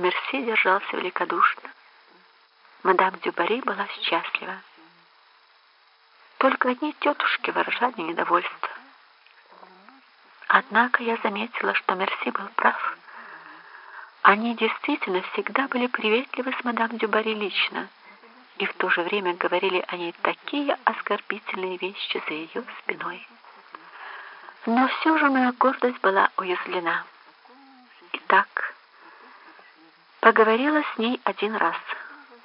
Мерси держался великодушно. Мадам Дюбари была счастлива. Только одни тетушки выражали недовольство. Однако я заметила, что Мерси был прав. Они действительно всегда были приветливы с мадам Дюбари лично, и в то же время говорили о ней такие оскорбительные вещи за ее спиной. Но все же моя гордость была уязвлена. Итак, поговорила с ней один раз,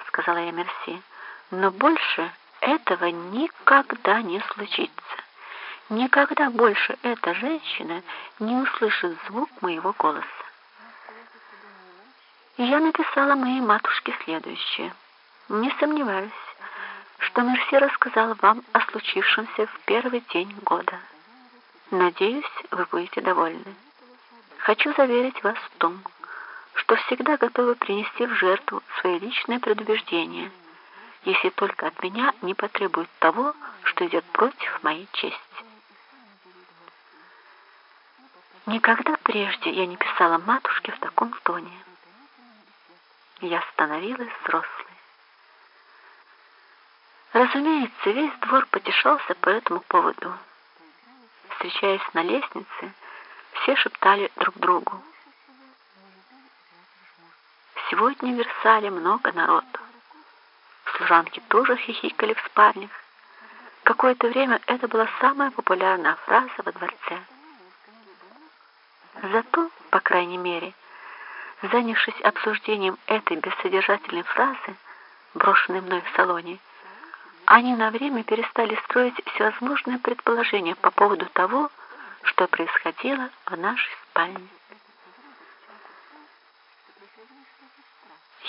сказала я Мерси, но больше этого никогда не случится. Никогда больше эта женщина не услышит звук моего голоса. Я написала моей матушке следующее. Не сомневаюсь, что Мерси рассказала вам о случившемся в первый день года. Надеюсь, вы будете довольны. Хочу заверить вас в том, что всегда готовы принести в жертву свои личные предубеждения, если только от меня не потребуют того, что идет против моей чести. Никогда прежде я не писала матушке в таком тоне. Я становилась взрослой. Разумеется, весь двор потешался по этому поводу. Встречаясь на лестнице, все шептали друг другу. Сегодня в Версале много народу. Служанки тоже хихикали в спальнях. Какое-то время это была самая популярная фраза во дворце. Зато, по крайней мере, занявшись обсуждением этой бессодержательной фразы, брошенной мной в салоне, они на время перестали строить всевозможные предположения по поводу того, что происходило в нашей спальне.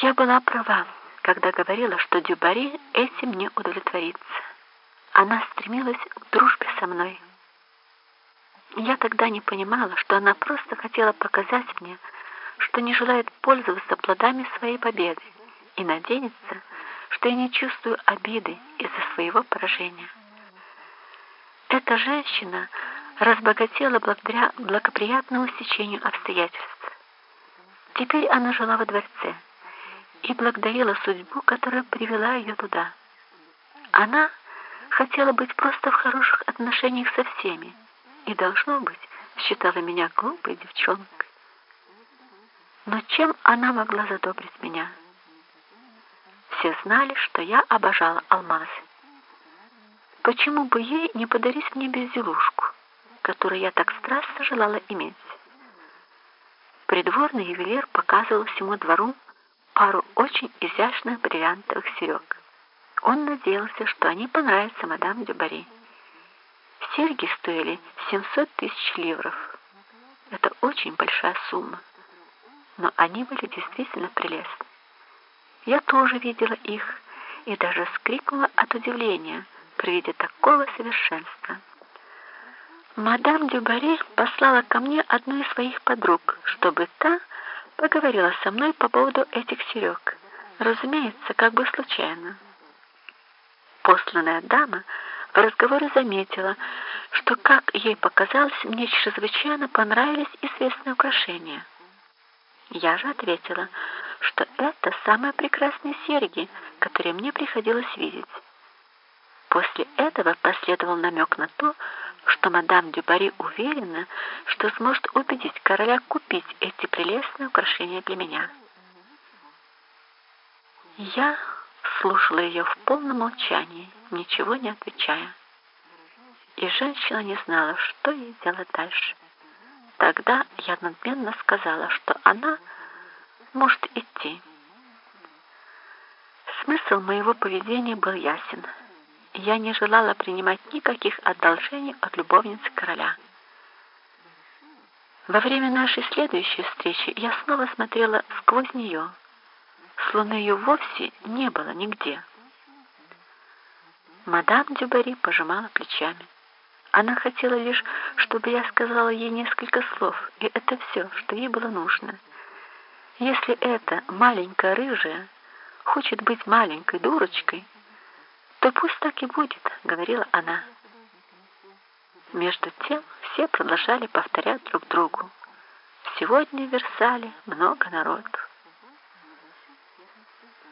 Я была права, когда говорила, что Дюбари этим не удовлетворится. Она стремилась к дружбе со мной. Я тогда не понимала, что она просто хотела показать мне, что не желает пользоваться плодами своей победы и надеется, что я не чувствую обиды из-за своего поражения. Эта женщина разбогатела благодаря благоприятному стечению обстоятельств. Теперь она жила во дворце и благодарила судьбу, которая привела ее туда. Она хотела быть просто в хороших отношениях со всеми, и, должно быть, считала меня глупой девчонкой. Но чем она могла задобрить меня? Все знали, что я обожала алмазы. Почему бы ей не подарить мне безделушку, которую я так страстно желала иметь? Придворный ювелир показывал всему двору пару очень изящных бриллиантовых серег. Он надеялся, что они понравятся мадам Дюбари. Серьги стоили 700 тысяч ливров. Это очень большая сумма, но они были действительно прелестны. Я тоже видела их и даже вскрикнула от удивления при виде такого совершенства. Мадам Дюбари послала ко мне одну из своих подруг, чтобы та поговорила со мной по поводу этих серег. Разумеется, как бы случайно. Посланная дама в разговоре заметила, что, как ей показалось, мне чрезвычайно понравились известные украшения. Я же ответила, что это самые прекрасные серьги, которые мне приходилось видеть. После этого последовал намек на то, что мадам Дюбари уверена, что сможет убедить короля купить эти прелестные украшения для меня. Я слушала ее в полном молчании, ничего не отвечая. И женщина не знала, что ей делать дальше. Тогда я надменно сказала, что она может идти. Смысл моего поведения был ясен. Я не желала принимать никаких одолжений от любовницы короля. Во время нашей следующей встречи я снова смотрела сквозь нее, словно ее вовсе не было нигде. Мадам Дюбари пожимала плечами. Она хотела лишь, чтобы я сказала ей несколько слов, и это все, что ей было нужно. Если эта маленькая рыжая хочет быть маленькой дурочкой, то пусть так и будет, говорила она. Между тем все продолжали повторять друг другу. Сегодня в Версале много народу.